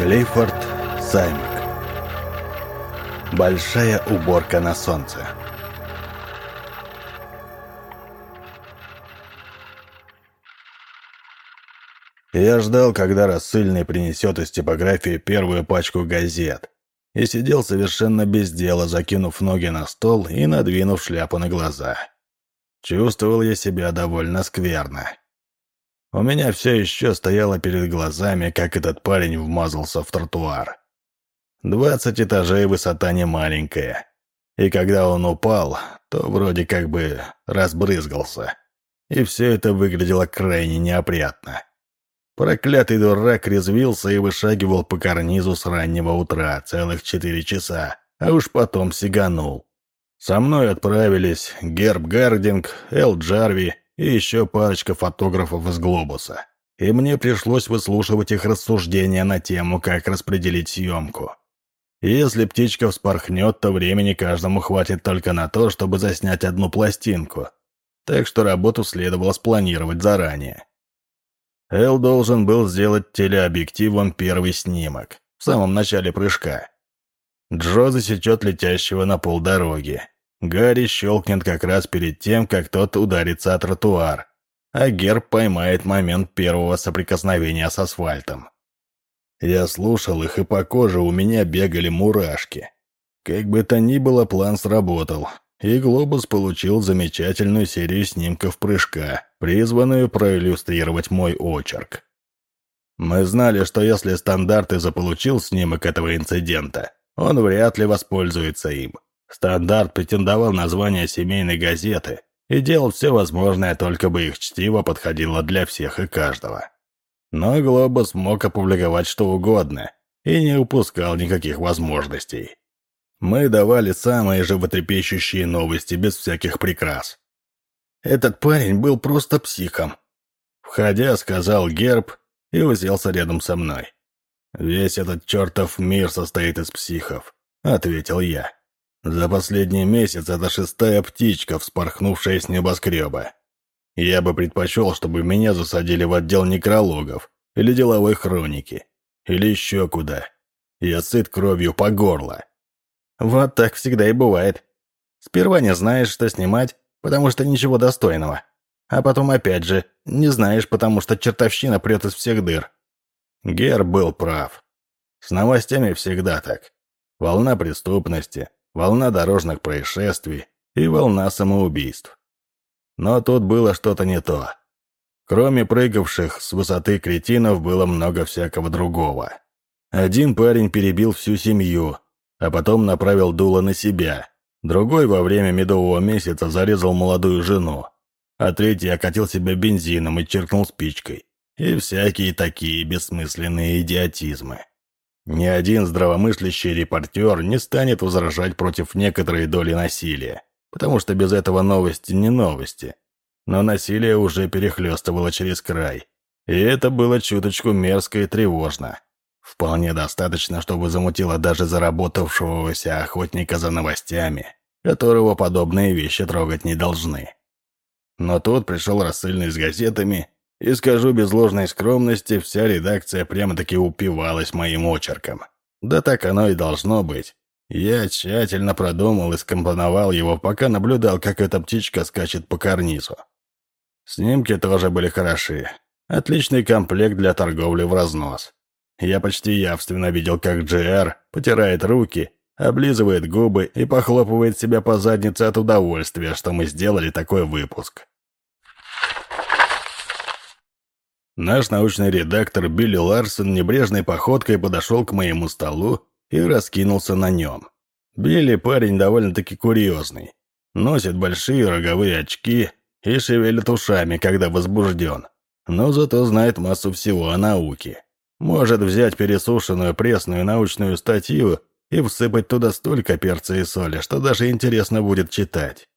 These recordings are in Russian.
Клейфорд Саймак. Большая уборка на солнце. Я ждал, когда рассыльный принесет из типографии первую пачку газет, и сидел совершенно без дела, закинув ноги на стол и надвинув шляпу на глаза. Чувствовал я себя довольно скверно. У меня все еще стояло перед глазами, как этот парень вмазался в тротуар. Двадцать этажей высота не маленькая. И когда он упал, то вроде как бы разбрызгался. И все это выглядело крайне неопрятно. Проклятый дурак резвился и вышагивал по карнизу с раннего утра, целых четыре часа, а уж потом сиганул. Со мной отправились Герб Гардинг, Эл Джарви и еще парочка фотографов из «Глобуса». И мне пришлось выслушивать их рассуждения на тему, как распределить съемку. Если птичка вспорхнет, то времени каждому хватит только на то, чтобы заснять одну пластинку. Так что работу следовало спланировать заранее. Эл должен был сделать телеобъективом первый снимок, в самом начале прыжка. Джо засечет летящего на полдороги. Гарри щелкнет как раз перед тем, как тот ударится о тротуар, а Герб поймает момент первого соприкосновения с асфальтом. Я слушал их, и по коже у меня бегали мурашки. Как бы то ни было, план сработал, и «Глобус» получил замечательную серию снимков прыжка, призванную проиллюстрировать мой очерк. Мы знали, что если стандарт и заполучил снимок этого инцидента, он вряд ли воспользуется им. Стандарт претендовал на звание семейной газеты и делал все возможное, только бы их чтиво подходило для всех и каждого. Но «Глобус» мог опубликовать что угодно и не упускал никаких возможностей. Мы давали самые животрепещущие новости без всяких прикрас. Этот парень был просто психом. Входя, сказал Герб и уселся рядом со мной. «Весь этот чертов мир состоит из психов», — ответил я. «За последний месяц это шестая птичка, вспорхнувшая с небоскреба. Я бы предпочел, чтобы меня засадили в отдел некрологов или деловой хроники, или еще куда. Я сыт кровью по горло». Вот так всегда и бывает. Сперва не знаешь, что снимать, потому что ничего достойного. А потом опять же, не знаешь, потому что чертовщина прет из всех дыр. Гер был прав. С новостями всегда так. Волна преступности, волна дорожных происшествий и волна самоубийств. Но тут было что-то не то. Кроме прыгавших с высоты кретинов было много всякого другого. Один парень перебил всю семью, а потом направил дуло на себя. Другой во время медового месяца зарезал молодую жену, а третий окатил себя бензином и черкнул спичкой. И всякие такие бессмысленные идиотизмы. Ни один здравомыслящий репортер не станет возражать против некоторой доли насилия, потому что без этого новости не новости. Но насилие уже перехлестывало через край, и это было чуточку мерзко и тревожно. Вполне достаточно, чтобы замутило даже заработавшегося охотника за новостями, которого подобные вещи трогать не должны. Но тут пришел рассыльный с газетами, и скажу без ложной скромности, вся редакция прямо-таки упивалась моим очерком. Да так оно и должно быть. Я тщательно продумал и скомпоновал его, пока наблюдал, как эта птичка скачет по карнизу. Снимки тоже были хороши. Отличный комплект для торговли в разнос. Я почти явственно видел, как Джер потирает руки, облизывает губы и похлопывает себя по заднице от удовольствия, что мы сделали такой выпуск. Наш научный редактор Билли Ларсон небрежной походкой подошел к моему столу и раскинулся на нем. Билли парень довольно-таки курьезный. Носит большие роговые очки и шевелит ушами, когда возбужден. Но зато знает массу всего о науке. Может взять пересушенную пресную научную статью и всыпать туда столько перца и соли, что даже интересно будет читать.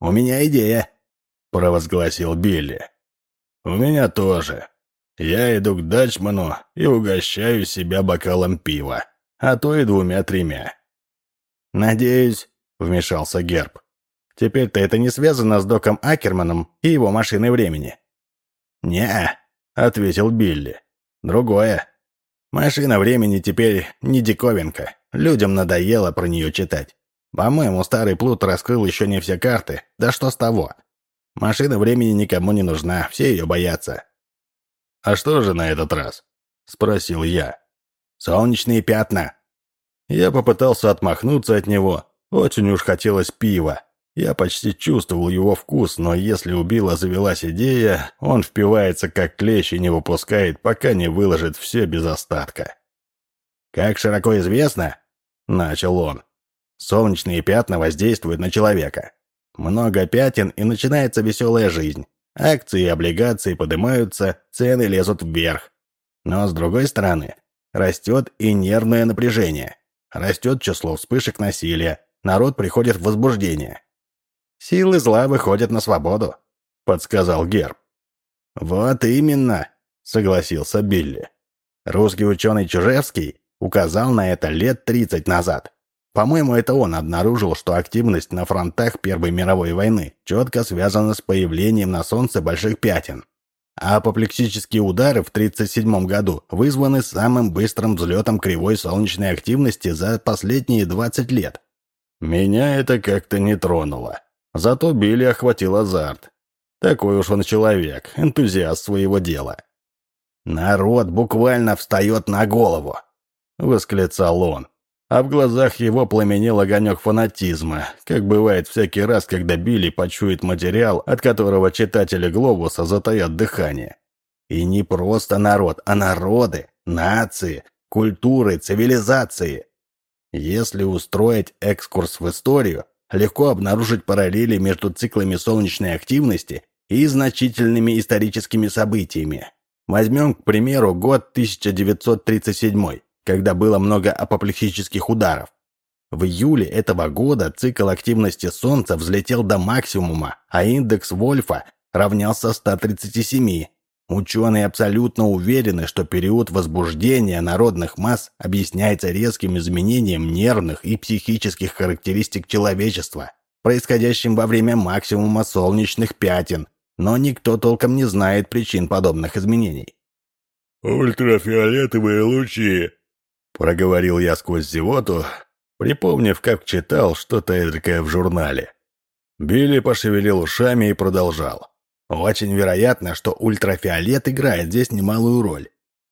«У меня идея», — провозгласил Билли. «У меня тоже. Я иду к Дачману и угощаю себя бокалом пива, а то и двумя-тремя». «Надеюсь», — вмешался Герб. «Теперь-то это не связано с Доком Акерманом и его машиной времени». «Не-а», ответил Билли. Другое. Машина времени теперь не диковинка. Людям надоело про нее читать. По-моему, старый плут раскрыл еще не все карты. Да что с того? Машина времени никому не нужна, все ее боятся. «А что же на этот раз?» — спросил я. «Солнечные пятна». Я попытался отмахнуться от него. Очень уж хотелось пива. Я почти чувствовал его вкус, но если у Билла завелась идея, он впивается как клещ и не выпускает, пока не выложит все без остатка. «Как широко известно», — начал он, — «солнечные пятна воздействуют на человека. Много пятен, и начинается веселая жизнь. Акции и облигации поднимаются, цены лезут вверх. Но с другой стороны, растет и нервное напряжение. Растет число вспышек насилия, народ приходит в возбуждение. Силы зла выходят на свободу», — подсказал Герб. «Вот именно», — согласился Билли. Русский ученый Чужевский указал на это лет 30 назад. По-моему, это он обнаружил, что активность на фронтах Первой мировой войны четко связана с появлением на Солнце больших пятен. А апоплексические удары в 1937 году вызваны самым быстрым взлетом кривой солнечной активности за последние 20 лет. Меня это как-то не тронуло. Зато Билли охватил азарт. Такой уж он человек, энтузиаст своего дела. «Народ буквально встает на голову!» — восклицал он. А в глазах его пламенел огонек фанатизма, как бывает всякий раз, когда Билли почует материал, от которого читатели «Глобуса» затаят дыхание. И не просто народ, а народы, нации, культуры, цивилизации. Если устроить экскурс в историю, легко обнаружить параллели между циклами солнечной активности и значительными историческими событиями. Возьмем, к примеру, год 1937, когда было много апоплексических ударов. В июле этого года цикл активности Солнца взлетел до максимума, а индекс Вольфа равнялся 137, Ученые абсолютно уверены, что период возбуждения народных масс объясняется резким изменением нервных и психических характеристик человечества, происходящим во время максимума солнечных пятен, но никто толком не знает причин подобных изменений. «Ультрафиолетовые лучи», — проговорил я сквозь зевоту, припомнив, как читал что-то эдакое в журнале. Билли пошевелил ушами и продолжал. Очень вероятно, что ультрафиолет играет здесь немалую роль.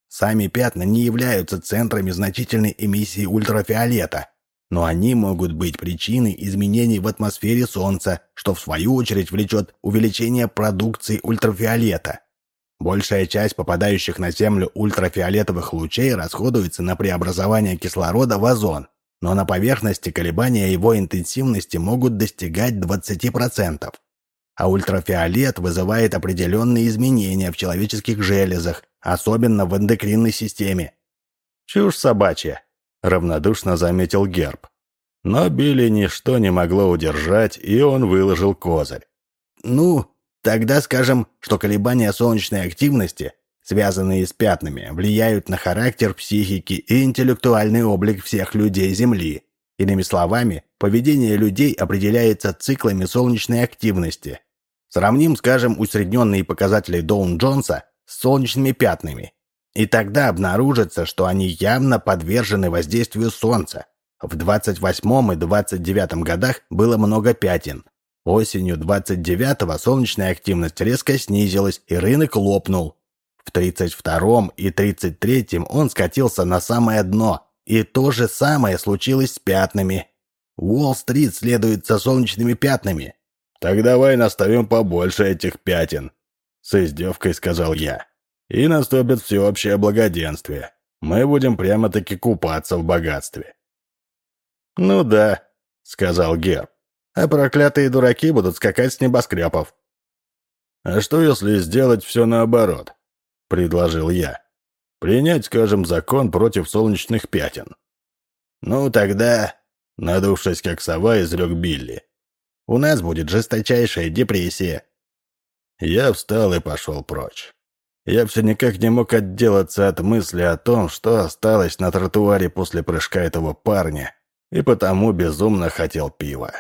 Сами пятна не являются центрами значительной эмиссии ультрафиолета, но они могут быть причиной изменений в атмосфере Солнца, что в свою очередь влечет увеличение продукции ультрафиолета. Большая часть попадающих на Землю ультрафиолетовых лучей расходуется на преобразование кислорода в озон, но на поверхности колебания его интенсивности могут достигать 20% а ультрафиолет вызывает определенные изменения в человеческих железах, особенно в эндокринной системе. «Чушь собачья», — равнодушно заметил Герб. Но Билли ничто не могло удержать, и он выложил козырь. «Ну, тогда скажем, что колебания солнечной активности, связанные с пятнами, влияют на характер психики и интеллектуальный облик всех людей Земли. Иными словами, поведение людей определяется циклами солнечной активности, Сравним, скажем, усредненные показатели Доун-Джонса с солнечными пятнами. И тогда обнаружится, что они явно подвержены воздействию Солнца. В 28 и 29 годах было много пятен. Осенью 29-го солнечная активность резко снизилась, и рынок лопнул. В 32 и 33 он скатился на самое дно, и то же самое случилось с пятнами. Уолл-стрит следует за солнечными пятнами, «Так давай наставим побольше этих пятен», — с издевкой сказал я. «И наступит всеобщее благоденствие. Мы будем прямо-таки купаться в богатстве». «Ну да», — сказал Герб. «А проклятые дураки будут скакать с небоскребов». «А что, если сделать все наоборот?» — предложил я. «Принять, скажем, закон против солнечных пятен». «Ну тогда...» — надувшись как сова, изрек Билли. У нас будет жесточайшая депрессия». Я встал и пошел прочь. Я все никак не мог отделаться от мысли о том, что осталось на тротуаре после прыжка этого парня, и потому безумно хотел пива.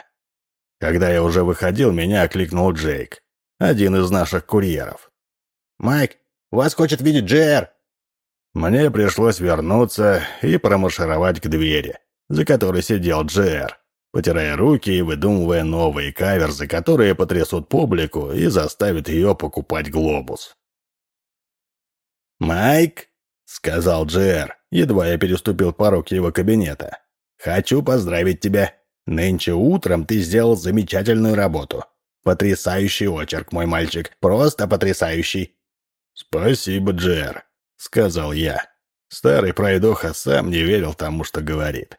Когда я уже выходил, меня окликнул Джейк, один из наших курьеров. «Майк, вас хочет видеть Джер!» Мне пришлось вернуться и промаршировать к двери, за которой сидел Джер, потирая руки и выдумывая новые каверзы, которые потрясут публику и заставят ее покупать глобус. «Майк», — сказал Джер, едва я переступил порог его кабинета, — «хочу поздравить тебя. Нынче утром ты сделал замечательную работу. Потрясающий очерк, мой мальчик, просто потрясающий». «Спасибо, Джер», — сказал я. Старый пройдоха сам не верил тому, что говорит.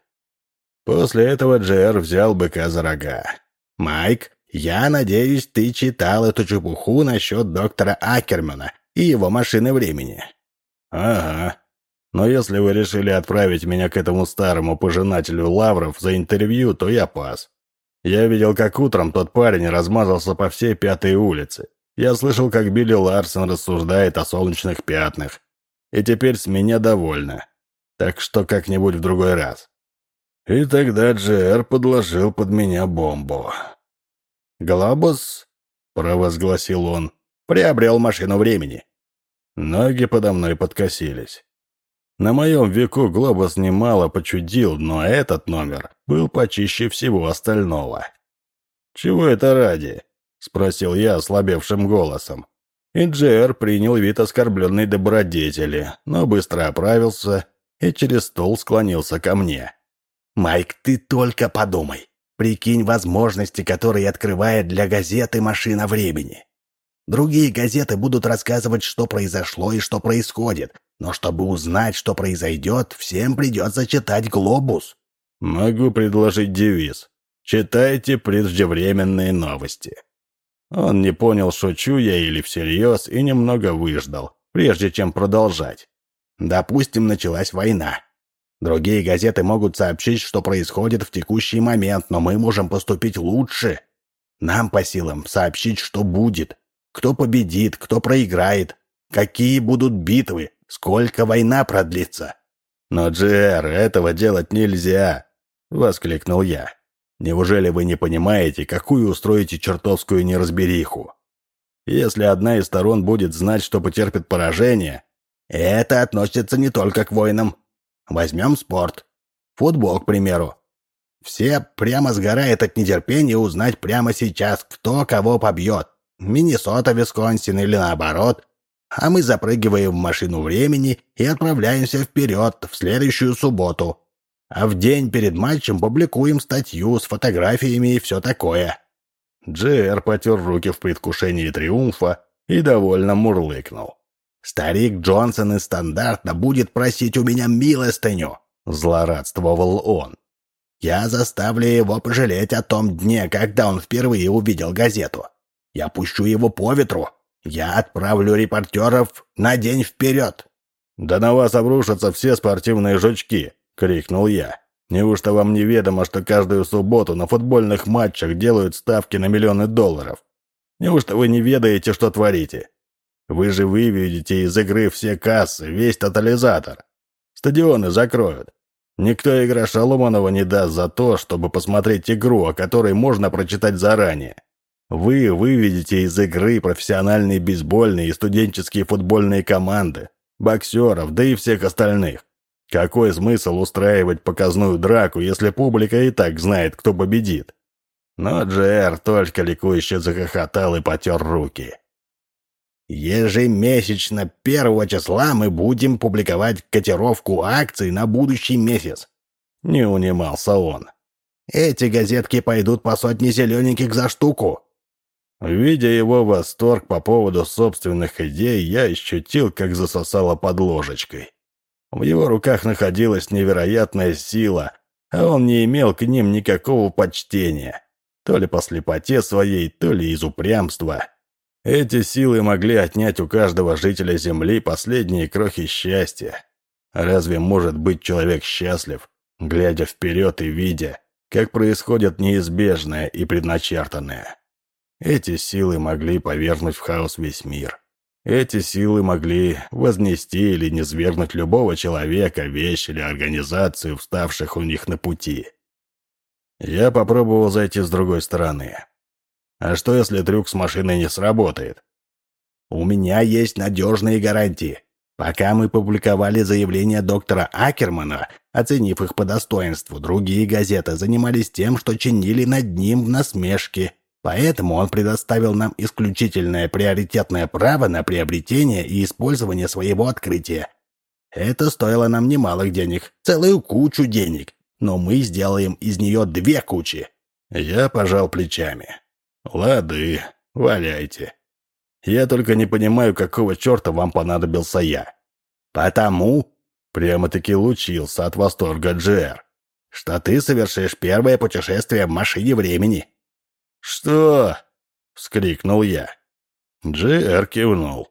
После этого Джер взял быка за рога. «Майк, я надеюсь, ты читал эту чепуху насчет доктора Акермана и его машины времени». «Ага. Но если вы решили отправить меня к этому старому пожинателю лавров за интервью, то я пас. Я видел, как утром тот парень размазался по всей пятой улице. Я слышал, как Билли Ларсон рассуждает о солнечных пятнах. И теперь с меня довольно. Так что как-нибудь в другой раз». И тогда Джер подложил под меня бомбу. «Глобус», — провозгласил он, — «приобрел машину времени». Ноги подо мной подкосились. На моем веку Глобус немало почудил, но этот номер был почище всего остального. «Чего это ради?» — спросил я ослабевшим голосом. И Джер принял вид оскорбленной добродетели, но быстро оправился и через стол склонился ко мне. «Майк, ты только подумай. Прикинь возможности, которые открывает для газеты «Машина времени». Другие газеты будут рассказывать, что произошло и что происходит, но чтобы узнать, что произойдет, всем придется читать «Глобус». Могу предложить девиз. Читайте преждевременные новости. Он не понял, шучу я или всерьез, и немного выждал, прежде чем продолжать. Допустим, началась война. Другие газеты могут сообщить, что происходит в текущий момент, но мы можем поступить лучше. Нам по силам сообщить, что будет, кто победит, кто проиграет, какие будут битвы, сколько война продлится. Но, Джер, этого делать нельзя, — воскликнул я. Неужели вы не понимаете, какую устроите чертовскую неразбериху? Если одна из сторон будет знать, что потерпит поражение, это относится не только к войнам, Возьмем спорт. Футбол, к примеру. Все прямо сгорают от нетерпения узнать прямо сейчас, кто кого побьет. Миннесота, Висконсин или наоборот. А мы запрыгиваем в машину времени и отправляемся вперед в следующую субботу. А в день перед матчем публикуем статью с фотографиями и все такое. Джер потер руки в предвкушении триумфа и довольно мурлыкнул. Старик Джонсон из стандарта будет просить у меня милостыню», — злорадствовал он. «Я заставлю его пожалеть о том дне, когда он впервые увидел газету. Я пущу его по ветру. Я отправлю репортеров на день вперед». «Да на вас обрушатся все спортивные жучки!» — крикнул я. «Неужто вам неведомо, что каждую субботу на футбольных матчах делают ставки на миллионы долларов? Неужто вы не ведаете, что творите? Вы же выведете из игры все кассы, весь тотализатор. Стадионы закроют. Никто и гроша не даст за то, чтобы посмотреть игру, о которой можно прочитать заранее. Вы выведете из игры профессиональные бейсбольные и студенческие футбольные команды, боксеров, да и всех остальных. Какой смысл устраивать показную драку, если публика и так знает, кто победит? Но Джер только ликующе захохотал и потер руки. Ежемесячно первого числа мы будем публиковать котировку акций на будущий месяц. Не унимался он. Эти газетки пойдут по сотне зелененьких за штуку. Видя его восторг по поводу собственных идей, я ощутил, как засосало под ложечкой. В его руках находилась невероятная сила, а он не имел к ним никакого почтения. То ли по слепоте своей, то ли из упрямства. Эти силы могли отнять у каждого жителя Земли последние крохи счастья. Разве может быть человек счастлив, глядя вперед и видя, как происходит неизбежное и предначертанное? Эти силы могли повергнуть в хаос весь мир. Эти силы могли вознести или низвергнуть любого человека, вещь или организацию, вставших у них на пути. Я попробовал зайти с другой стороны. А что, если трюк с машиной не сработает? У меня есть надежные гарантии. Пока мы публиковали заявления доктора Акермана, оценив их по достоинству, другие газеты занимались тем, что чинили над ним в насмешке. Поэтому он предоставил нам исключительное приоритетное право на приобретение и использование своего открытия. Это стоило нам немалых денег, целую кучу денег, но мы сделаем из нее две кучи. Я пожал плечами. Лады, валяйте. Я только не понимаю, какого черта вам понадобился я. Потому, прямо-таки лучился от восторга Джер, что ты совершишь первое путешествие в машине времени. «Что?» — вскрикнул я. Джер кивнул.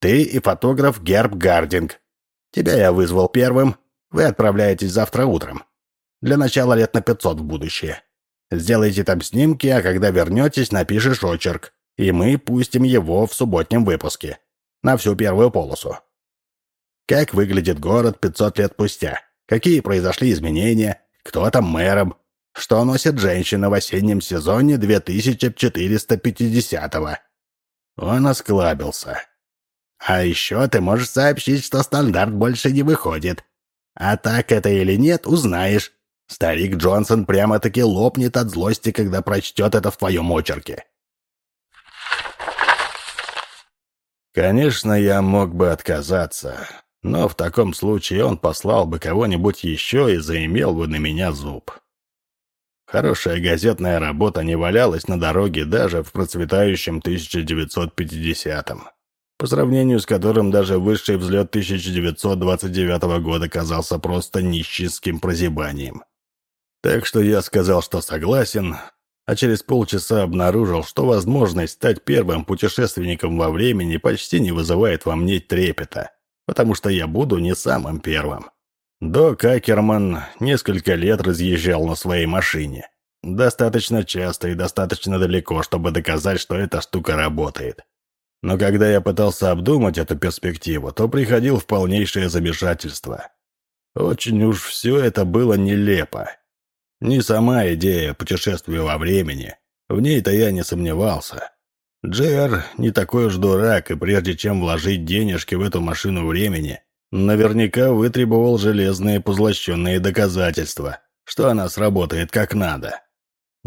«Ты и фотограф Герб Гардинг. Тебя я вызвал первым. Вы отправляетесь завтра утром. Для начала лет на пятьсот в будущее. Сделайте там снимки, а когда вернетесь, напишешь очерк и мы пустим его в субботнем выпуске. На всю первую полосу. Как выглядит город 500 лет спустя? Какие произошли изменения? Кто там мэром? Что носит женщина в осеннем сезоне 2450-го? Он осклабился. А еще ты можешь сообщить, что стандарт больше не выходит. А так это или нет, узнаешь. Старик Джонсон прямо-таки лопнет от злости, когда прочтет это в твоем очерке. Конечно, я мог бы отказаться, но в таком случае он послал бы кого-нибудь еще и заимел бы на меня зуб. Хорошая газетная работа не валялась на дороге даже в процветающем 1950-м, по сравнению с которым даже высший взлет 1929 года казался просто нищенским прозябанием. Так что я сказал, что согласен, а через полчаса обнаружил, что возможность стать первым путешественником во времени почти не вызывает во мне трепета, потому что я буду не самым первым. Док Акерман несколько лет разъезжал на своей машине. Достаточно часто и достаточно далеко, чтобы доказать, что эта штука работает. Но когда я пытался обдумать эту перспективу, то приходил в полнейшее замешательство. Очень уж все это было нелепо. Не сама идея путешествия во времени. В ней-то я не сомневался. Джер не такой уж дурак, и прежде чем вложить денежки в эту машину времени, наверняка вытребовал железные позлощенные доказательства, что она сработает как надо.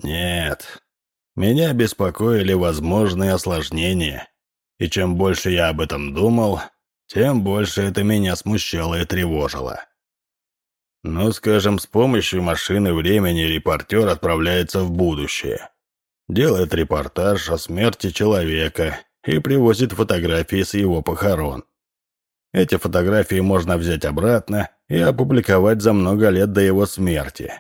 Нет, меня беспокоили возможные осложнения, и чем больше я об этом думал, тем больше это меня смущало и тревожило. Ну, скажем, с помощью машины времени репортер отправляется в будущее. Делает репортаж о смерти человека и привозит фотографии с его похорон. Эти фотографии можно взять обратно и опубликовать за много лет до его смерти.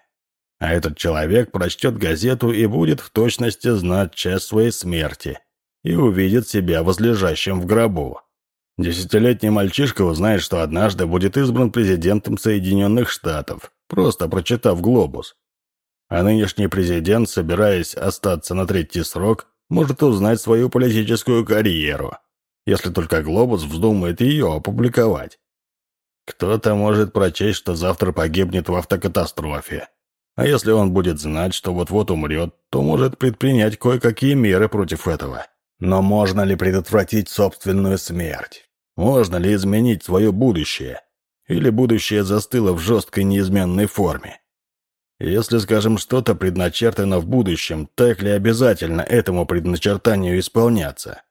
А этот человек прочтет газету и будет в точности знать час своей смерти и увидит себя возлежащим в гробу. Десятилетний мальчишка узнает, что однажды будет избран президентом Соединенных Штатов, просто прочитав «Глобус». А нынешний президент, собираясь остаться на третий срок, может узнать свою политическую карьеру, если только «Глобус» вздумает ее опубликовать. Кто-то может прочесть, что завтра погибнет в автокатастрофе. А если он будет знать, что вот-вот умрет, то может предпринять кое-какие меры против этого. Но можно ли предотвратить собственную смерть? Можно ли изменить свое будущее? Или будущее застыло в жесткой неизменной форме? Если, скажем, что-то предначертано в будущем, так ли обязательно этому предначертанию исполняться?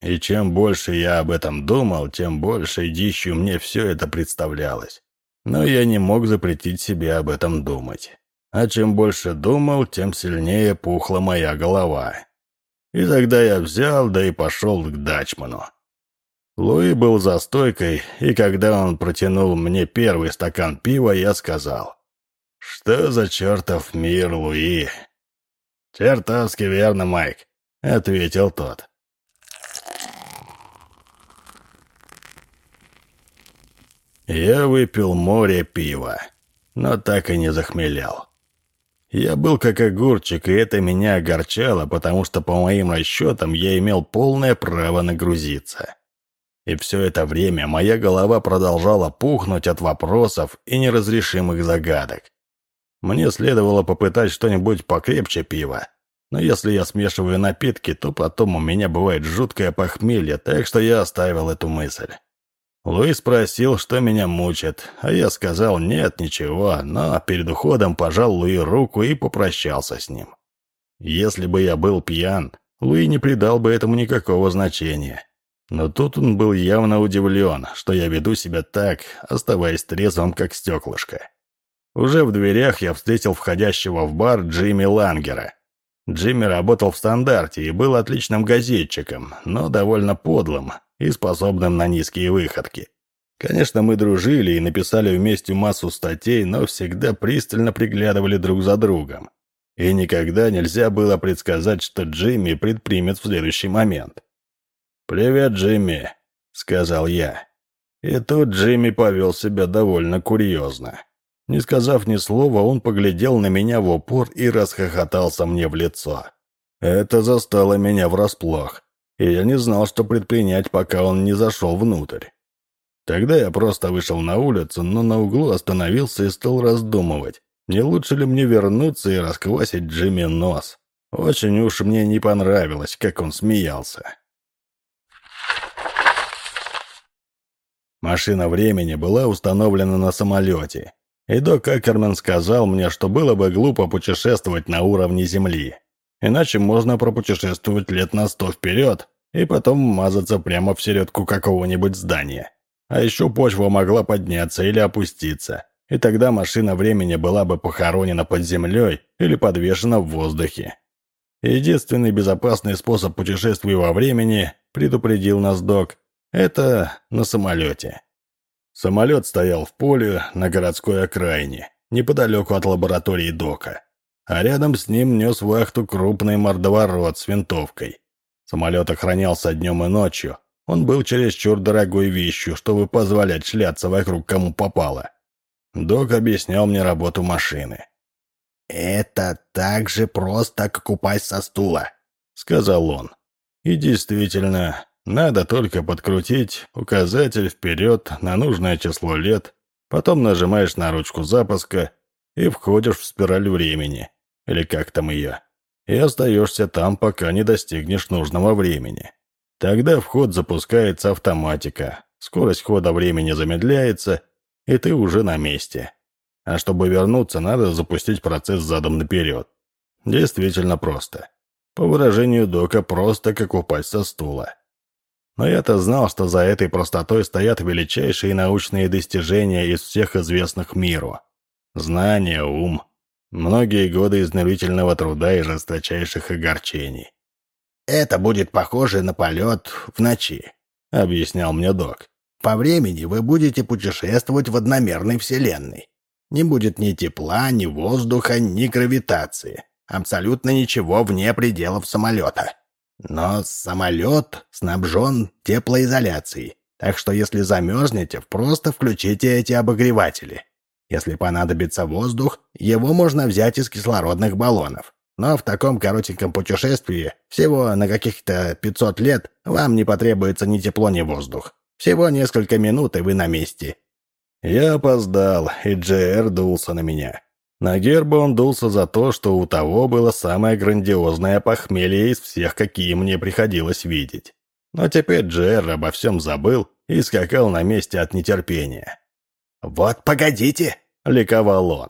И чем больше я об этом думал, тем больше дичью мне все это представлялось. Но я не мог запретить себе об этом думать. А чем больше думал, тем сильнее пухла моя голова. И тогда я взял, да и пошел к Дачману. Луи был за стойкой, и когда он протянул мне первый стакан пива, я сказал, «Что за чертов мир, Луи?» «Чертовски верно, Майк», — ответил тот. Я выпил море пива, но так и не захмелял. Я был как огурчик, и это меня огорчало, потому что, по моим расчетам, я имел полное право нагрузиться. И все это время моя голова продолжала пухнуть от вопросов и неразрешимых загадок. Мне следовало попытать что-нибудь покрепче пива. Но если я смешиваю напитки, то потом у меня бывает жуткое похмелье, так что я оставил эту мысль. Луи спросил, что меня мучит, а я сказал «нет, ничего», но перед уходом пожал Луи руку и попрощался с ним. Если бы я был пьян, Луи не придал бы этому никакого значения. Но тут он был явно удивлен, что я веду себя так, оставаясь трезвым, как стеклышко. Уже в дверях я встретил входящего в бар Джимми Лангера. Джимми работал в стандарте и был отличным газетчиком, но довольно подлым и способным на низкие выходки. Конечно, мы дружили и написали вместе массу статей, но всегда пристально приглядывали друг за другом. И никогда нельзя было предсказать, что Джимми предпримет в следующий момент. «Привет, Джимми», — сказал я. И тут Джимми повел себя довольно курьезно. Не сказав ни слова, он поглядел на меня в упор и расхохотался мне в лицо. Это застало меня врасплох, и я не знал, что предпринять, пока он не зашел внутрь. Тогда я просто вышел на улицу, но на углу остановился и стал раздумывать, не лучше ли мне вернуться и расквасить Джимми нос. Очень уж мне не понравилось, как он смеялся. Машина времени была установлена на самолете, и док Акерман сказал мне, что было бы глупо путешествовать на уровне Земли. Иначе можно пропутешествовать лет на сто вперед и потом мазаться прямо в середку какого-нибудь здания. А еще почва могла подняться или опуститься, и тогда машина времени была бы похоронена под землей или подвешена в воздухе. Единственный безопасный способ путешествия во времени, предупредил нас док, это на самолете. Самолет стоял в поле на городской окраине, неподалеку от лаборатории Дока. А рядом с ним нес вахту крупный мордоворот с винтовкой. Самолет охранялся днем и ночью. Он был чересчур дорогой вещью, чтобы позволять шляться вокруг кому попало. Док объяснял мне работу машины. «Это так же просто, как упасть со стула», — сказал он. И действительно, надо только подкрутить указатель вперед на нужное число лет, потом нажимаешь на ручку запуска и входишь в спираль времени, или как там ее, и остаешься там, пока не достигнешь нужного времени. Тогда вход запускается автоматика, скорость хода времени замедляется, и ты уже на месте. А чтобы вернуться, надо запустить процесс задом наперед. Действительно просто. По выражению Дока, просто как упасть со стула. Но я-то знал, что за этой простотой стоят величайшие научные достижения из всех известных миру. Знание, ум, многие годы изнурительного труда и жесточайших огорчений. «Это будет похоже на полет в ночи», — объяснял мне док. «По времени вы будете путешествовать в одномерной вселенной. Не будет ни тепла, ни воздуха, ни гравитации. Абсолютно ничего вне пределов самолета. Но самолет снабжен теплоизоляцией, так что если замерзнете, просто включите эти обогреватели. Если понадобится воздух, его можно взять из кислородных баллонов. Но в таком коротеньком путешествии, всего на каких-то 500 лет, вам не потребуется ни тепло, ни воздух. Всего несколько минут, и вы на месте. Я опоздал, и Джер дулся на меня. На герба он дулся за то, что у того было самое грандиозное похмелье из всех, какие мне приходилось видеть. Но теперь Джер обо всем забыл и скакал на месте от нетерпения. «Вот погодите!» — ликовал он.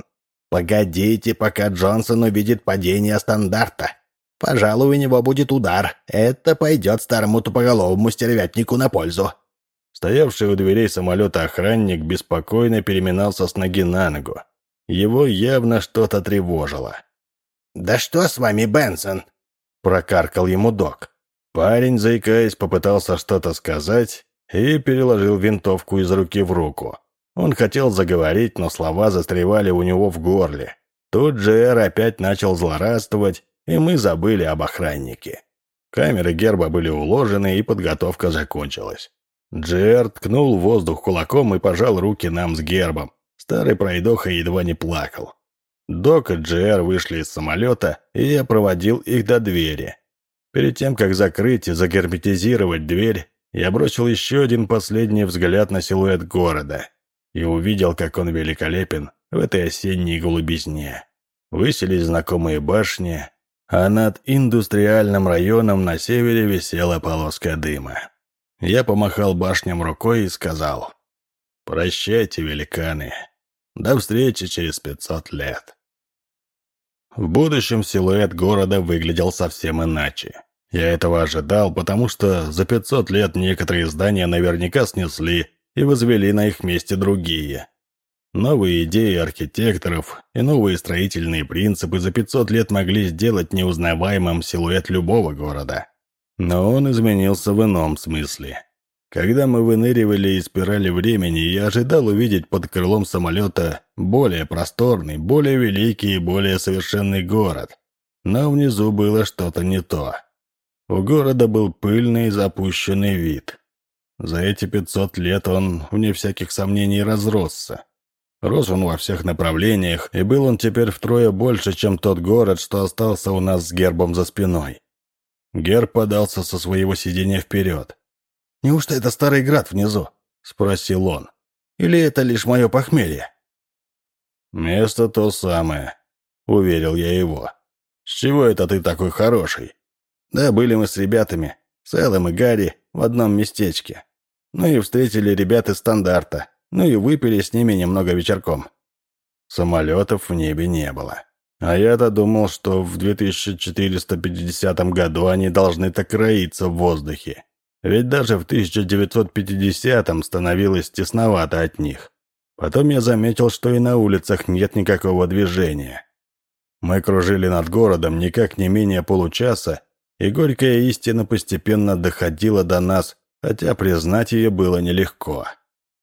«Погодите, пока Джонсон увидит падение стандарта. Пожалуй, у него будет удар. Это пойдет старому тупоголовому стервятнику на пользу». Стоявший у дверей самолета охранник беспокойно переминался с ноги на ногу. Его явно что-то тревожило. «Да что с вами, Бенсон?» — прокаркал ему док. Парень, заикаясь, попытался что-то сказать и переложил винтовку из руки в руку. Он хотел заговорить, но слова застревали у него в горле. Тут Джер опять начал злорадствовать, и мы забыли об охраннике. Камеры герба были уложены, и подготовка закончилась. Джер ткнул воздух кулаком и пожал руки нам с гербом. Старый пройдоха едва не плакал. Док и Джер вышли из самолета, и я проводил их до двери. Перед тем, как закрыть и загерметизировать дверь, я бросил еще один последний взгляд на силуэт города и увидел, как он великолепен в этой осенней голубизне. Выселись знакомые башни, а над индустриальным районом на севере висела полоска дыма. Я помахал башням рукой и сказал, «Прощайте, великаны. До встречи через пятьсот лет». В будущем силуэт города выглядел совсем иначе. Я этого ожидал, потому что за 500 лет некоторые здания наверняка снесли и возвели на их месте другие. Новые идеи архитекторов и новые строительные принципы за 500 лет могли сделать неузнаваемым силуэт любого города. Но он изменился в ином смысле. Когда мы выныривали из спирали времени, я ожидал увидеть под крылом самолета более просторный, более великий и более совершенный город. Но внизу было что-то не то. У города был пыльный запущенный вид. За эти пятьсот лет он, вне всяких сомнений, разросся. Рос он во всех направлениях, и был он теперь втрое больше, чем тот город, что остался у нас с гербом за спиной. Герб подался со своего сидения вперед. «Неужто это старый град внизу?» — спросил он. «Или это лишь мое похмелье?» «Место то самое», — уверил я его. «С чего это ты такой хороший?» Да, были мы с ребятами, с Эллом и Гарри, в одном местечке. Ну и встретили ребят из стандарта, ну и выпили с ними немного вечерком. Самолетов в небе не было. А я-то думал, что в 2450 году они должны так роиться в воздухе. Ведь даже в 1950-м становилось тесновато от них. Потом я заметил, что и на улицах нет никакого движения. Мы кружили над городом никак не менее получаса, и горькая истина постепенно доходила до нас, хотя признать ее было нелегко.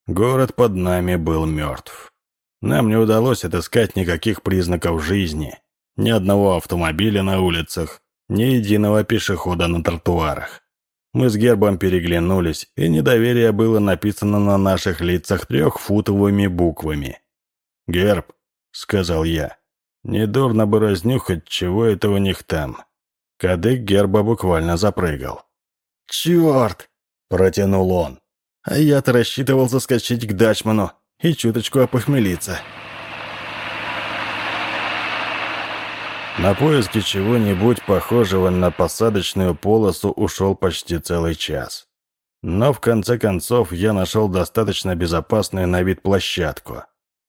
Город под нами был мертв. Нам не удалось отыскать никаких признаков жизни, ни одного автомобиля на улицах, ни единого пешехода на тротуарах. Мы с Гербом переглянулись, и недоверие было написано на наших лицах трехфутовыми буквами. «Герб», — сказал я, — «недурно бы разнюхать, чего это у них там». Кадык герба буквально запрыгал. «Черт!» – протянул он. А я-то рассчитывал заскочить к Дачману и чуточку опохмелиться. На поиски чего-нибудь похожего на посадочную полосу ушел почти целый час. Но в конце концов я нашел достаточно безопасную на вид площадку.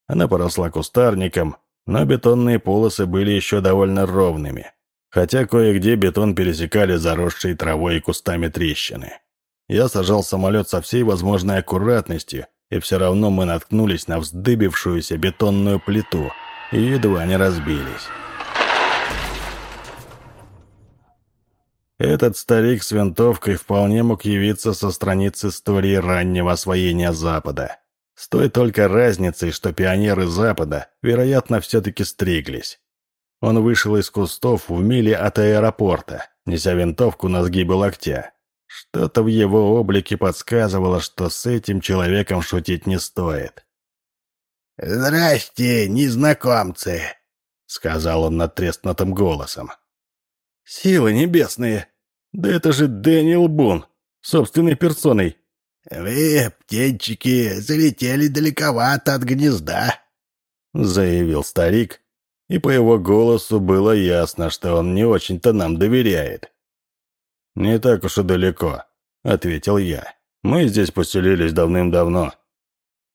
Она поросла кустарником, но бетонные полосы были еще довольно ровными хотя кое-где бетон пересекали заросшие травой и кустами трещины. Я сажал самолет со всей возможной аккуратностью, и все равно мы наткнулись на вздыбившуюся бетонную плиту и едва не разбились. Этот старик с винтовкой вполне мог явиться со страниц истории раннего освоения Запада. С той только разницей, что пионеры Запада, вероятно, все-таки стриглись. Он вышел из кустов в миле от аэропорта, неся винтовку на сгибе локтя. Что-то в его облике подсказывало, что с этим человеком шутить не стоит. «Здрасте, незнакомцы!» — сказал он надтреснутым голосом. «Силы небесные! Да это же Дэниел Бун, собственной персоной!» «Вы, птенчики, залетели далековато от гнезда», — заявил старик, и по его голосу было ясно, что он не очень-то нам доверяет. «Не так уж и далеко», — ответил я. «Мы здесь поселились давным-давно».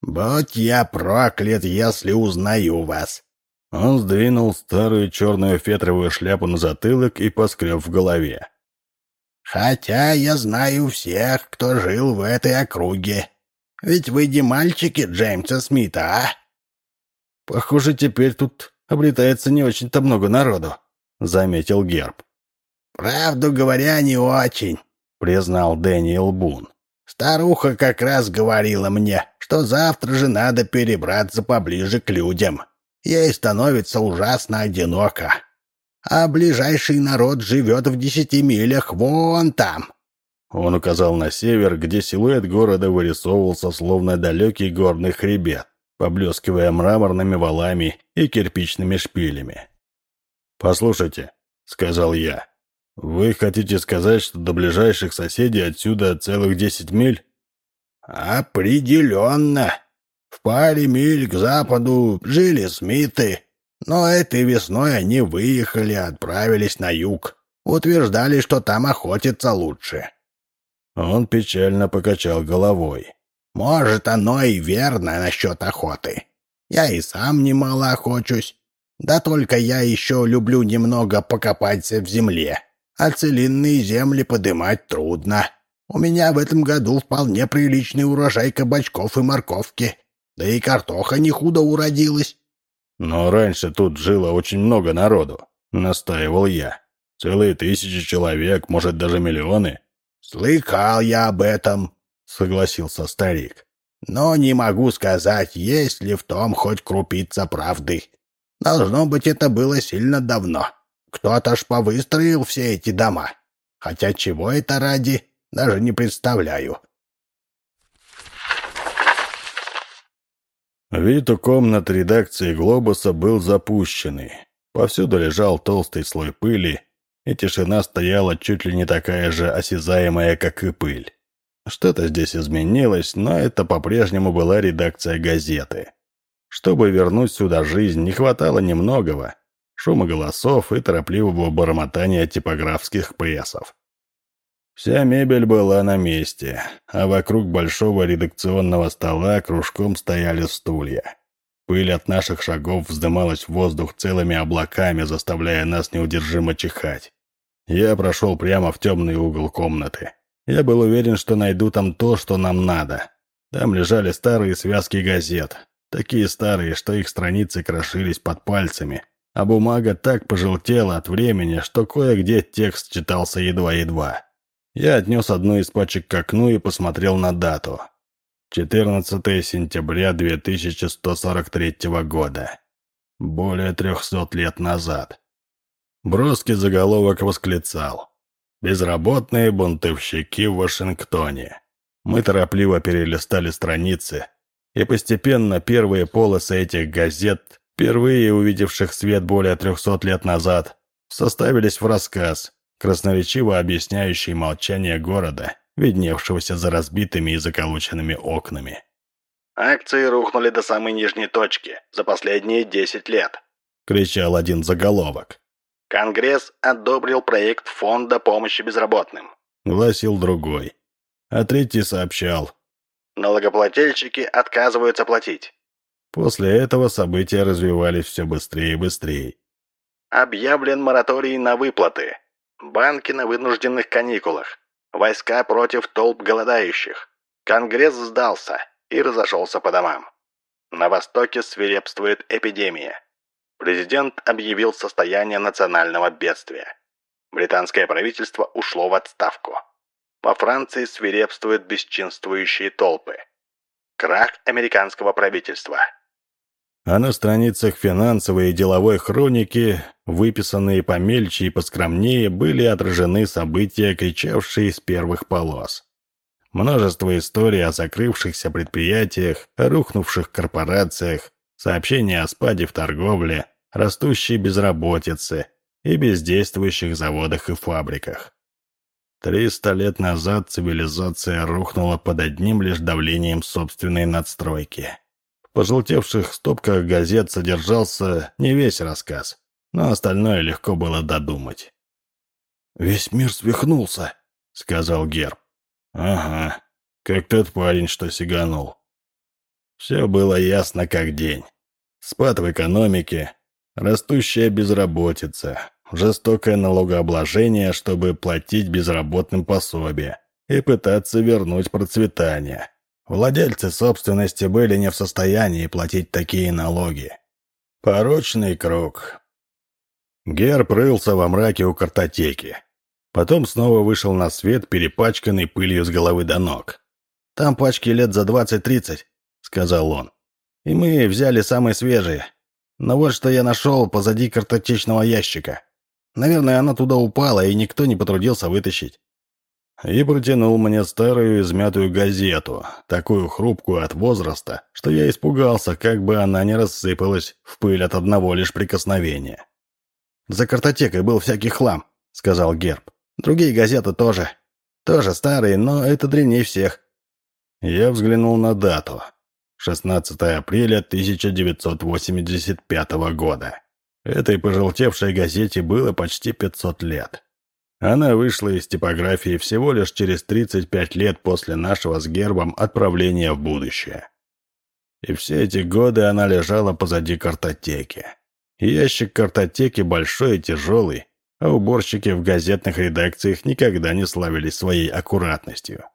«Будь я проклят, если узнаю вас!» Он сдвинул старую черную фетровую шляпу на затылок и поскреб в голове. «Хотя я знаю всех, кто жил в этой округе. Ведь вы не мальчики Джеймса Смита, а?» «Похоже, теперь тут обретается не очень-то много народу», — заметил Герб. «Правду говоря, не очень», — признал Дэниел Бун. «Старуха как раз говорила мне, что завтра же надо перебраться поближе к людям. Ей становится ужасно одиноко. А ближайший народ живет в десяти милях вон там». Он указал на север, где силуэт города вырисовывался словно далекий горный хребет поблескивая мраморными валами и кирпичными шпилями. «Послушайте», — сказал я, — «вы хотите сказать, что до ближайших соседей отсюда целых десять миль?» «Определенно. В паре миль к западу жили Смиты, но этой весной они выехали, отправились на юг. Утверждали, что там охотиться лучше». Он печально покачал головой. «Может, оно и верно насчет охоты. Я и сам немало охочусь. Да только я еще люблю немного покопаться в земле, а целинные земли подымать трудно. У меня в этом году вполне приличный урожай кабачков и морковки. Да и картоха не худо уродилась. Но раньше тут жило очень много народу, настаивал я. Целые тысячи человек, может, даже миллионы. Слыхал я об этом, согласился старик. Но не могу сказать, есть ли в том хоть крупица правды. Должно быть, это было сильно давно. Кто-то ж повыстроил все эти дома. Хотя чего это ради, даже не представляю. Вид у комнат редакции «Глобуса» был запущенный. Повсюду лежал толстый слой пыли, и тишина стояла чуть ли не такая же осязаемая, как и пыль. Что-то здесь изменилось, но это по-прежнему была редакция газеты. Чтобы вернуть сюда жизнь, не хватало немногого. Шума голосов и торопливого бормотания типографских прессов. Вся мебель была на месте, а вокруг большого редакционного стола кружком стояли стулья. Пыль от наших шагов вздымалась в воздух целыми облаками, заставляя нас неудержимо чихать. Я прошел прямо в темный угол комнаты. Я был уверен, что найду там то, что нам надо. Там лежали старые связки газет, Такие старые, что их страницы крошились под пальцами, а бумага так пожелтела от времени, что кое-где текст читался едва-едва. Я отнес одну из пачек к окну и посмотрел на дату. 14 сентября 2143 года. Более трехсот лет назад. Броский заголовок восклицал. «Безработные бунтовщики в Вашингтоне». Мы торопливо перелистали страницы, и постепенно первые полосы этих газет, впервые увидевших свет более 300 лет назад, составились в рассказ, красноречиво объясняющий молчание города, видневшегося за разбитыми и заколоченными окнами. «Акции рухнули до самой нижней точки за последние 10 лет», — кричал один заголовок. «Конгресс одобрил проект Фонда помощи безработным», — гласил другой. А третий сообщал, Налогоплательщики отказываются платить. После этого события развивались все быстрее и быстрее. Объявлен мораторий на выплаты. Банки на вынужденных каникулах. Войска против толп голодающих. Конгресс сдался и разошелся по домам. На Востоке свирепствует эпидемия. Президент объявил состояние национального бедствия. Британское правительство ушло в отставку. Во Франции свирепствуют бесчинствующие толпы. Крах американского правительства. А на страницах финансовой и деловой хроники, выписанные помельче и поскромнее, были отражены события, кричавшие с первых полос. Множество историй о закрывшихся предприятиях, о рухнувших корпорациях, сообщения о спаде в торговле, растущей безработице и бездействующих заводах и фабриках. Триста лет назад цивилизация рухнула под одним лишь давлением собственной надстройки. Пожелтевших стопках газет содержался не весь рассказ, но остальное легко было додумать. «Весь мир свихнулся», — сказал Герб. «Ага, как тот парень, что сиганул». Все было ясно как день. Спад в экономике, растущая безработица, жестокое налогообложение, чтобы платить безработным пособие и пытаться вернуть процветание. Владельцы собственности были не в состоянии платить такие налоги. Порочный круг. Герб рылся во мраке у картотеки. Потом снова вышел на свет, перепачканный пылью с головы до ног. «Там пачки лет за двадцать-тридцать», — сказал он. «И мы взяли самые свежие. Но вот что я нашел позади картотечного ящика. Наверное, она туда упала, и никто не потрудился вытащить. И протянул мне старую измятую газету, такую хрупкую от возраста, что я испугался, как бы она не рассыпалась в пыль от одного лишь прикосновения. «За картотекой был всякий хлам», — сказал Герб. «Другие газеты тоже. Тоже старые, но это древнее всех». Я взглянул на дату. 16 апреля 1985 года. Этой пожелтевшей газете было почти 500 лет. Она вышла из типографии всего лишь через 35 лет после нашего с гербом отправления в будущее. И все эти годы она лежала позади картотеки. Ящик картотеки большой и тяжелый, а уборщики в газетных редакциях никогда не славились своей аккуратностью.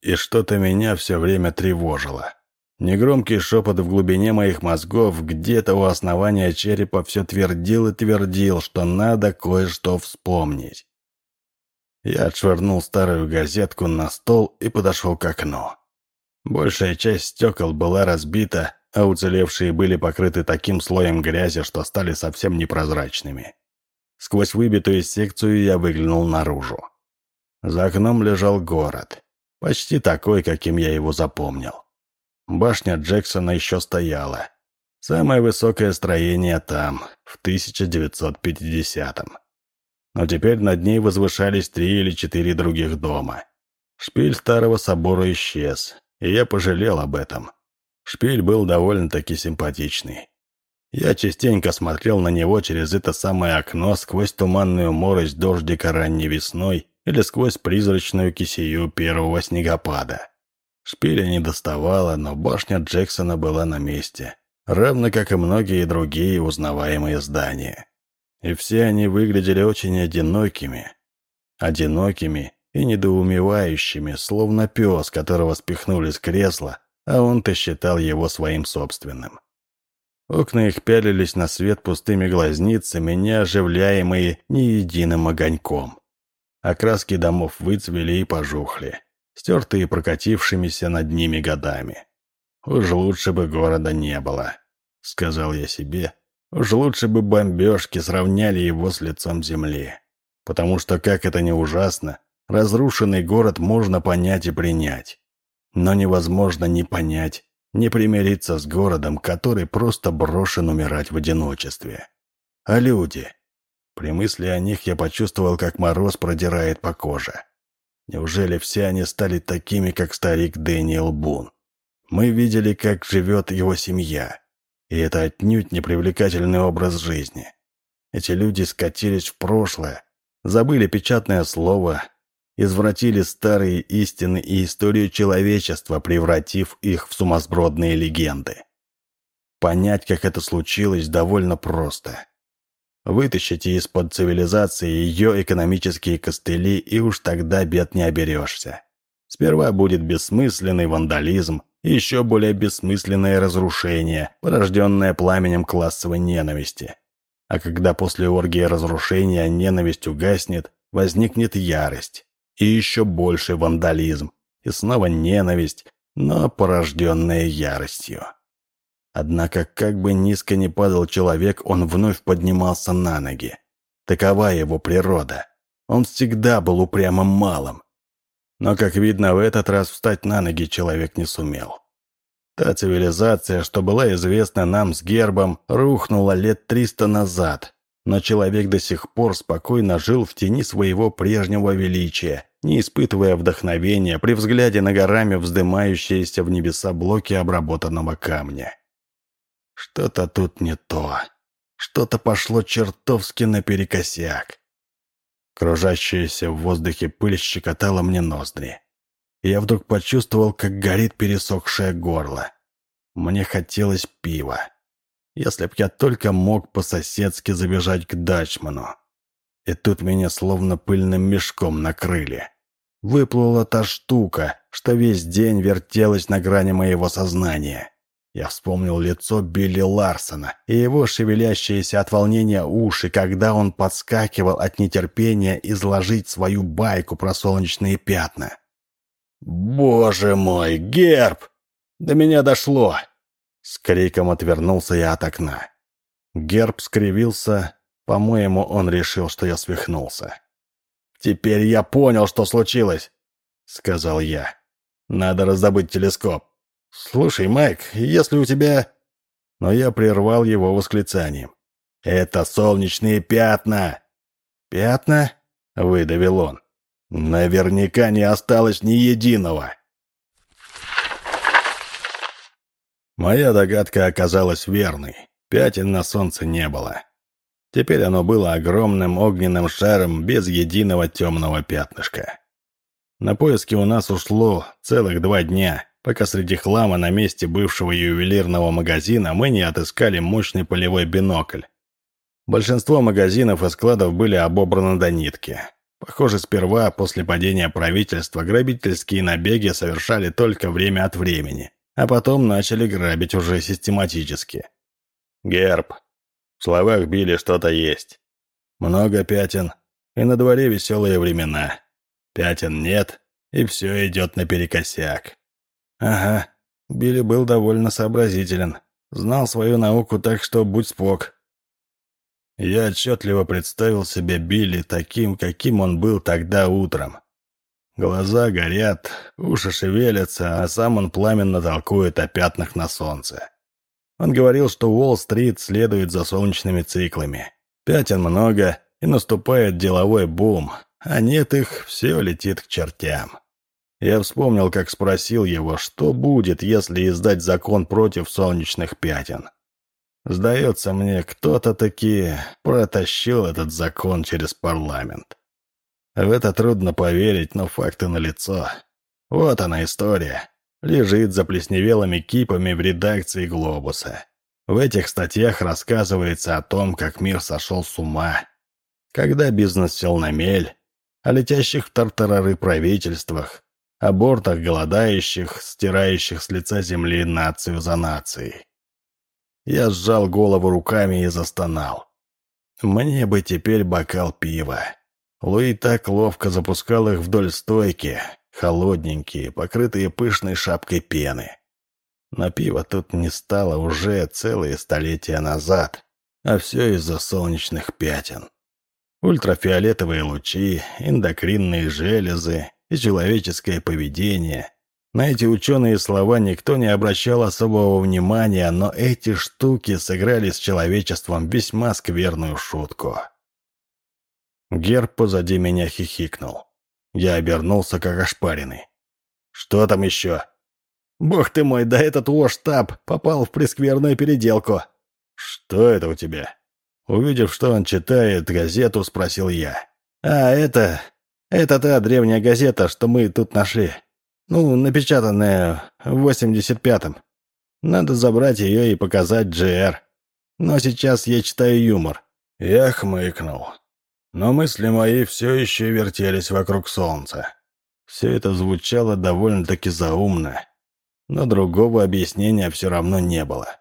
И что-то меня все время тревожило. Негромкий шепот в глубине моих мозгов где-то у основания черепа все твердил и твердил, что надо кое-что вспомнить. Я отшвырнул старую газетку на стол и подошел к окну. Большая часть стекол была разбита, а уцелевшие были покрыты таким слоем грязи, что стали совсем непрозрачными. Сквозь выбитую секцию я выглянул наружу. За окном лежал город. Почти такой, каким я его запомнил. Башня Джексона еще стояла. Самое высокое строение там, в 1950-м. Но теперь над ней возвышались три или четыре других дома. Шпиль старого собора исчез, и я пожалел об этом. Шпиль был довольно-таки симпатичный. Я частенько смотрел на него через это самое окно сквозь туманную морось дождика ранней весной или сквозь призрачную кисею первого снегопада. Шпиля не доставала, но башня Джексона была на месте, равно как и многие другие узнаваемые здания. И все они выглядели очень одинокими. Одинокими и недоумевающими, словно пес, которого спихнули с кресла, а он-то считал его своим собственным. Окна их пялились на свет пустыми глазницами, не оживляемые ни единым огоньком. Окраски домов выцвели и пожухли, стертые прокатившимися над ними годами. «Уж лучше бы города не было», — сказал я себе, Уж лучше бы бомбежки сравняли его с лицом земли. Потому что, как это не ужасно, разрушенный город можно понять и принять. Но невозможно не понять, не примириться с городом, который просто брошен умирать в одиночестве. А люди? При мысли о них я почувствовал, как мороз продирает по коже. Неужели все они стали такими, как старик Дэниел Бун? Мы видели, как живет его семья. И это отнюдь не привлекательный образ жизни. Эти люди скатились в прошлое, забыли печатное слово, извратили старые истины и историю человечества, превратив их в сумасбродные легенды. Понять, как это случилось, довольно просто. Вытащите из-под цивилизации ее экономические костыли, и уж тогда бед не оберешься. Сперва будет бессмысленный вандализм, еще более бессмысленное разрушение, порожденное пламенем классовой ненависти. А когда после оргии разрушения ненависть угаснет, возникнет ярость. И еще больше вандализм. И снова ненависть, но порожденная яростью. Однако, как бы низко ни падал человек, он вновь поднимался на ноги. Такова его природа. Он всегда был упрямым малым. Но, как видно, в этот раз встать на ноги человек не сумел. Та цивилизация, что была известна нам с гербом, рухнула лет триста назад, но человек до сих пор спокойно жил в тени своего прежнего величия, не испытывая вдохновения при взгляде на горами вздымающиеся в небеса блоки обработанного камня. Что-то тут не то. Что-то пошло чертовски наперекосяк. Кружащаяся в воздухе пыль щекотала мне ноздри. Я вдруг почувствовал, как горит пересохшее горло. Мне хотелось пива. Если б я только мог по-соседски забежать к дачману. И тут меня словно пыльным мешком накрыли. Выплыла та штука, что весь день вертелась на грани моего сознания. Я вспомнил лицо Билли Ларсона и его шевелящиеся от волнения уши, когда он подскакивал от нетерпения изложить свою байку про солнечные пятна. «Боже мой, Герб! До меня дошло!» С криком отвернулся я от окна. Герб скривился. По-моему, он решил, что я свихнулся. «Теперь я понял, что случилось», — сказал я. «Надо раздобыть телескоп». «Слушай, Майк, если у тебя...» Но я прервал его восклицанием. «Это солнечные пятна!» «Пятна?» — выдавил он. «Наверняка не осталось ни единого!» Моя догадка оказалась верной. Пятен на солнце не было. Теперь оно было огромным огненным шаром без единого темного пятнышка. На поиски у нас ушло целых два дня, пока среди хлама на месте бывшего ювелирного магазина мы не отыскали мощный полевой бинокль. Большинство магазинов и складов были обобраны до нитки. Похоже, сперва, после падения правительства, грабительские набеги совершали только время от времени, а потом начали грабить уже систематически. Герб. В словах Билли что-то есть. Много пятен, и на дворе веселые времена. Пятен нет, и все идет наперекосяк. Ага, Билли был довольно сообразителен. Знал свою науку так, что будь спок. Я отчетливо представил себе Билли таким, каким он был тогда утром. Глаза горят, уши шевелятся, а сам он пламенно толкует о пятнах на солнце. Он говорил, что Уолл-стрит следует за солнечными циклами. Пятен много, и наступает деловой бум, а нет их, все летит к чертям. Я вспомнил, как спросил его, что будет, если издать закон против солнечных пятен. Сдается мне, кто-то таки протащил этот закон через парламент. В это трудно поверить, но факты налицо. Вот она история. Лежит за плесневелыми кипами в редакции «Глобуса». В этих статьях рассказывается о том, как мир сошел с ума, когда бизнес сел на мель, о летящих в тартарары правительствах, о бортах голодающих, стирающих с лица земли нацию за нацией. Я сжал голову руками и застонал. Мне бы теперь бокал пива. Луи так ловко запускал их вдоль стойки, холодненькие, покрытые пышной шапкой пены. Но пива тут не стало уже целые столетия назад, а все из-за солнечных пятен. Ультрафиолетовые лучи, эндокринные железы и человеческое поведение, на эти ученые слова никто не обращал особого внимания, но эти штуки сыграли с человечеством весьма скверную шутку. Герб позади меня хихикнул. Я обернулся, как ошпаренный. «Что там еще?» «Бог ты мой, да этот Уоштаб попал в прескверную переделку!» «Что это у тебя?» Увидев, что он читает газету, спросил я. «А, это... Это та древняя газета, что мы тут нашли. Ну, напечатанная в 85-м. Надо забрать ее и показать GR. Но сейчас я читаю юмор». Я хмыкнул. Но мысли мои все еще вертелись вокруг солнца. Все это звучало довольно-таки заумно. Но другого объяснения все равно не было.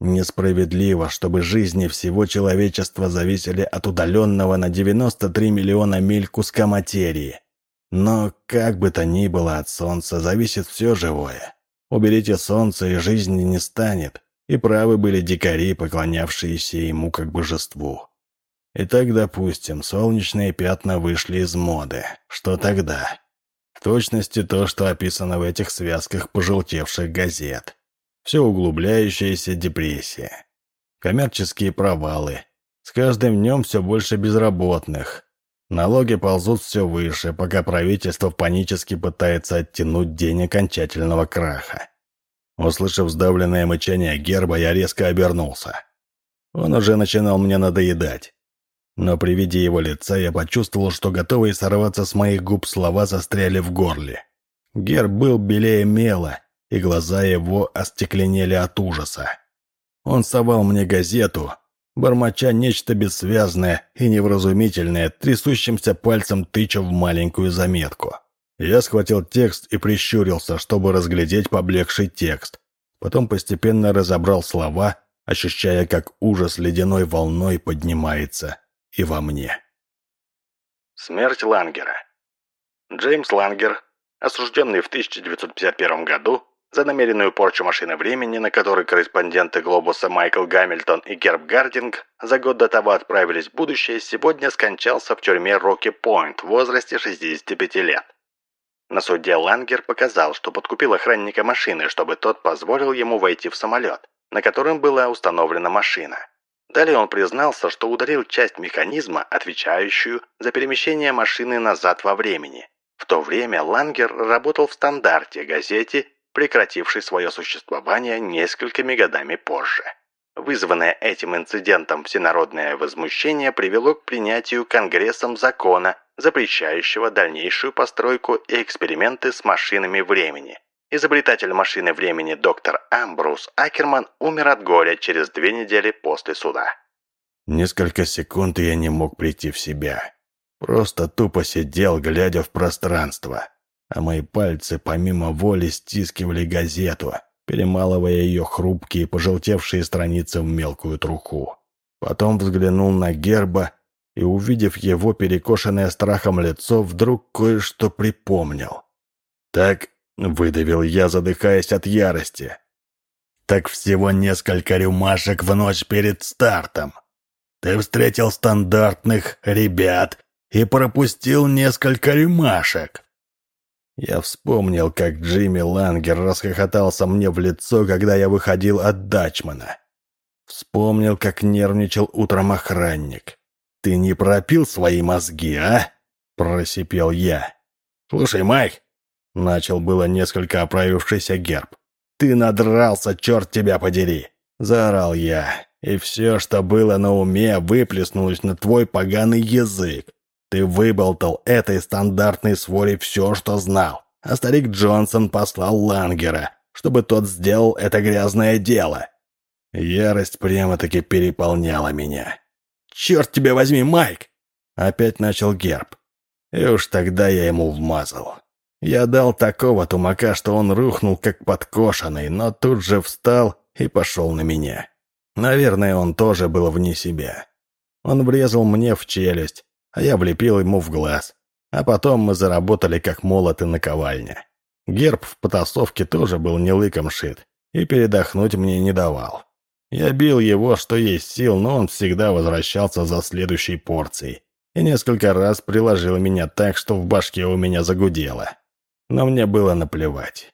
Несправедливо, чтобы жизни всего человечества зависели от удаленного на 93 миллиона миль куска материи. Но, как бы то ни было, от Солнца зависит все живое. Уберите Солнце, и жизни не станет. И правы были дикари, поклонявшиеся ему как божеству. Итак, допустим, солнечные пятна вышли из моды. Что тогда? В точности то, что описано в этих связках пожелтевших газет. Все углубляющаяся депрессия. Коммерческие провалы. С каждым днем все больше безработных. Налоги ползут все выше, пока правительство панически пытается оттянуть день окончательного краха. Услышав сдавленное мычание герба, я резко обернулся. Он уже начинал мне надоедать. Но при виде его лица я почувствовал, что готовые сорваться с моих губ слова застряли в горле. Герб был белее мела, и глаза его остекленели от ужаса. Он совал мне газету, бормоча нечто бессвязное и невразумительное, трясущимся пальцем тыча в маленькую заметку. Я схватил текст и прищурился, чтобы разглядеть поблекший текст. Потом постепенно разобрал слова, ощущая, как ужас ледяной волной поднимается и во мне. Смерть Лангера. Джеймс Лангер, осужденный в 1951 году за намеренную порчу машины времени, на которой корреспонденты «Глобуса» Майкл Гамильтон и Герб Гардинг за год до того отправились в будущее, сегодня скончался в тюрьме Рокки-Пойнт в возрасте 65 лет. На суде Лангер показал, что подкупил охранника машины, чтобы тот позволил ему войти в самолет, на котором была установлена машина. Далее он признался, что ударил часть механизма, отвечающую за перемещение машины назад во времени. В то время Лангер работал в «Стандарте», газете, прекратившей свое существование несколькими годами позже. Вызванное этим инцидентом всенародное возмущение привело к принятию Конгрессом закона, запрещающего дальнейшую постройку и эксперименты с машинами времени. Изобретатель машины времени доктор Амбрус Акерман умер от горя через две недели после суда. Несколько секунд я не мог прийти в себя. Просто тупо сидел, глядя в пространство. А мои пальцы помимо воли стискивали газету, перемалывая ее хрупкие, пожелтевшие страницы в мелкую труху. Потом взглянул на герба и, увидев его перекошенное страхом лицо, вдруг кое-что припомнил. «Так», — выдавил я, задыхаясь от ярости, «так всего несколько рюмашек в ночь перед стартом. Ты встретил стандартных ребят и пропустил несколько рюмашек». Я вспомнил, как Джимми Лангер расхохотался мне в лицо, когда я выходил от Дачмана. Вспомнил, как нервничал утром охранник. «Ты не пропил свои мозги, а?» – просипел я. «Слушай, Майк!» – начал было несколько оправившийся герб. «Ты надрался, черт тебя подери!» – заорал я. И все, что было на уме, выплеснулось на твой поганый язык. Ты выболтал этой стандартной своре все, что знал, а старик Джонсон послал Лангера, чтобы тот сделал это грязное дело. Ярость прямо-таки переполняла меня. «Черт тебя возьми, Майк!» Опять начал Герб. И уж тогда я ему вмазал. Я дал такого тумака, что он рухнул как подкошенный, но тут же встал и пошел на меня. Наверное, он тоже был вне себя. Он врезал мне в челюсть, а я влепил ему в глаз. А потом мы заработали как молоты на ковальне. Герб в потасовке тоже был не лыком шит, и передохнуть мне не давал. Я бил его, что есть сил, но он всегда возвращался за следующей порцией. И несколько раз приложил меня так, что в башке у меня загудело. Но мне было наплевать.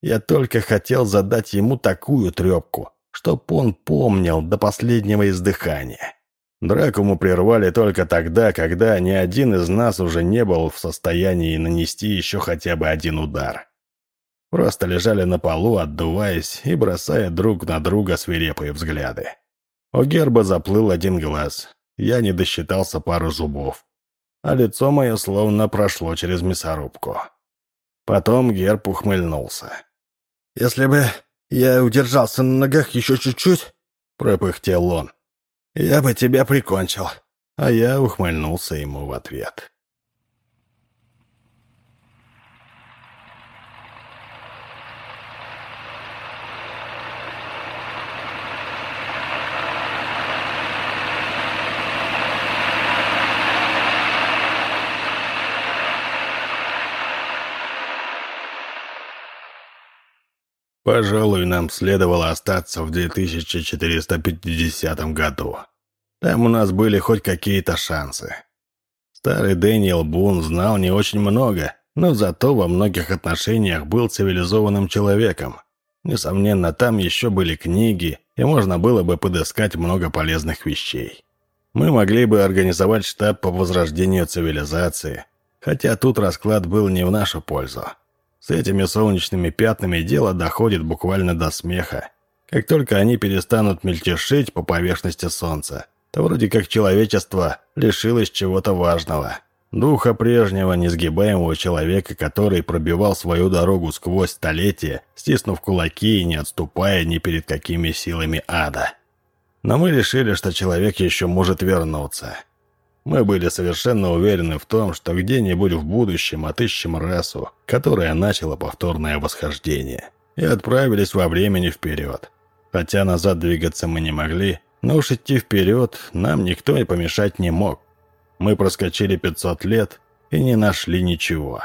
Я только хотел задать ему такую трепку, чтоб он помнил до последнего издыхания. Драку мы прервали только тогда, когда ни один из нас уже не был в состоянии нанести еще хотя бы один удар. Просто лежали на полу, отдуваясь и бросая друг на друга свирепые взгляды. У герба заплыл один глаз. Я не досчитался пару зубов. А лицо мое словно прошло через мясорубку. Потом герб ухмыльнулся. «Если бы я удержался на ногах еще чуть-чуть», — пропыхтел он, я бы тебя прикончил». А я ухмыльнулся ему в ответ. Пожалуй, нам следовало остаться в 2450 году. Там у нас были хоть какие-то шансы. Старый Дэниел Бун знал не очень много, но зато во многих отношениях был цивилизованным человеком. Несомненно, там еще были книги, и можно было бы подыскать много полезных вещей. Мы могли бы организовать штаб по возрождению цивилизации, хотя тут расклад был не в нашу пользу. С этими солнечными пятнами дело доходит буквально до смеха. Как только они перестанут мельтешить по поверхности Солнца, то вроде как человечество лишилось чего-то важного. Духа прежнего несгибаемого человека, который пробивал свою дорогу сквозь столетия, стиснув кулаки и не отступая ни перед какими силами ада. Но мы решили, что человек еще может вернуться. Мы были совершенно уверены в том, что где-нибудь в будущем отыщем расу, которая начала повторное восхождение, и отправились во времени вперед. Хотя назад двигаться мы не могли, но уж идти вперед нам никто и помешать не мог. Мы проскочили 500 лет и не нашли ничего.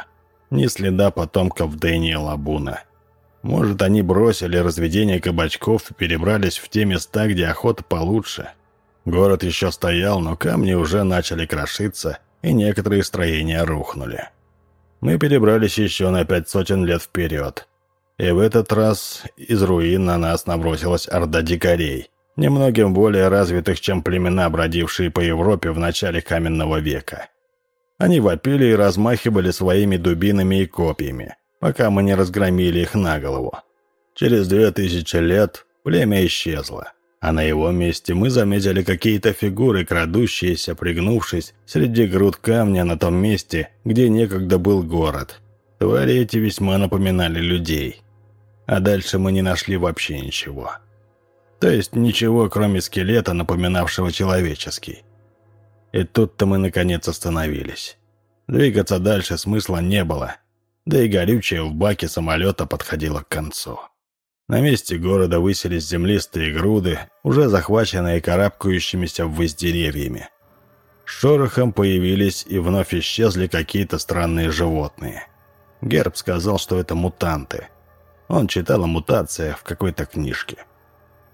Ни следа потомков Дэниела Буна. Может, они бросили разведение кабачков и перебрались в те места, где охота получше – Город еще стоял, но камни уже начали крошиться, и некоторые строения рухнули. Мы перебрались еще на пять сотен лет вперед. И в этот раз из руин на нас набросилась орда дикарей, немногим более развитых, чем племена, бродившие по Европе в начале каменного века. Они вопили и размахивали своими дубинами и копьями, пока мы не разгромили их на голову. Через две тысячи лет племя исчезло А на его месте мы заметили какие-то фигуры, крадущиеся, пригнувшись, среди груд камня на том месте, где некогда был город. Твари эти весьма напоминали людей. А дальше мы не нашли вообще ничего. То есть ничего, кроме скелета, напоминавшего человеческий. И тут-то мы наконец остановились. Двигаться дальше смысла не было, да и горючее в баке самолета подходило к концу. На месте города высились землистые груды, уже захваченные карабкающимися ввысь деревьями. Шорохом появились и вновь исчезли какие-то странные животные. Герб сказал, что это мутанты. Он читал о мутациях в какой-то книжке.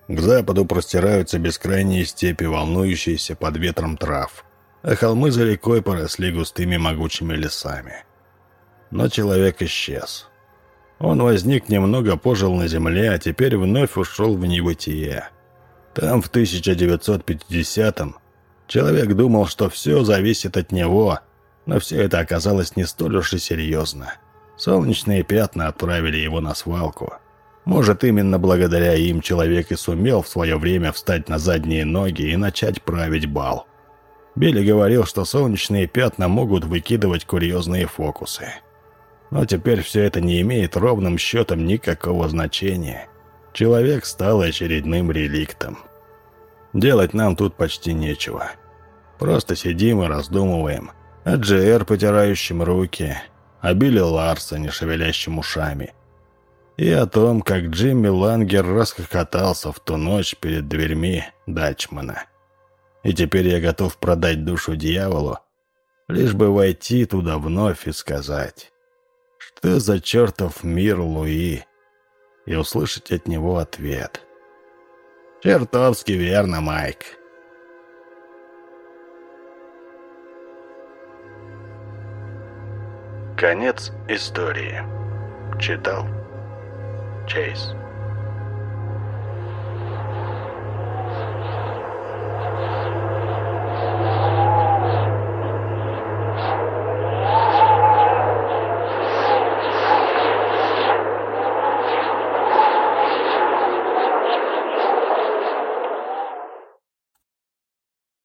К западу простираются бескрайние степи, волнующиеся под ветром трав, а холмы за рекой поросли густыми могучими лесами. Но человек исчез. Он возник немного, пожил на земле, а теперь вновь ушел в небытие. Там, в 1950-м, человек думал, что все зависит от него, но все это оказалось не столь уж и серьезно. Солнечные пятна отправили его на свалку. Может, именно благодаря им человек и сумел в свое время встать на задние ноги и начать править бал. Билли говорил, что солнечные пятна могут выкидывать курьезные фокусы. Но теперь все это не имеет ровным счетом никакого значения. Человек стал очередным реликтом. Делать нам тут почти нечего. Просто сидим и раздумываем. О Джер, потирающим руки, о Билли Ларсоне, шевелящим ушами. И о том, как Джимми Лангер расхохотался в ту ночь перед дверьми Дачмана. И теперь я готов продать душу дьяволу, лишь бы войти туда вновь и сказать что за чертов мир, Луи? И услышать от него ответ. Чертовски верно, Майк. Конец истории. Читал Chase.